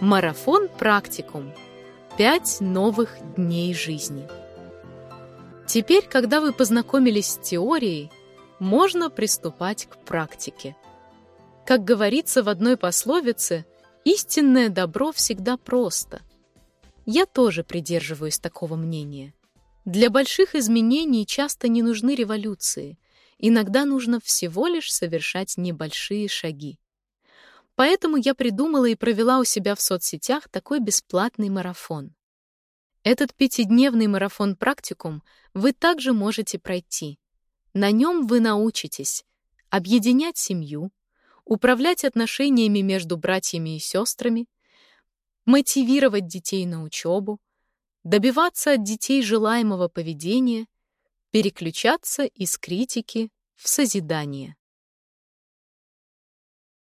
Марафон практикум. Пять новых дней жизни. Теперь, когда вы познакомились с теорией, можно приступать к практике. Как говорится в одной пословице, истинное добро всегда просто. Я тоже придерживаюсь такого мнения. Для больших изменений часто не нужны революции. Иногда нужно всего лишь совершать небольшие шаги. Поэтому я придумала и провела у себя в соцсетях такой бесплатный марафон. Этот пятидневный марафон-практикум вы также можете пройти. На нем вы научитесь объединять семью, управлять отношениями между братьями и сестрами, мотивировать детей на учебу, добиваться от детей желаемого поведения, переключаться из критики в созидание.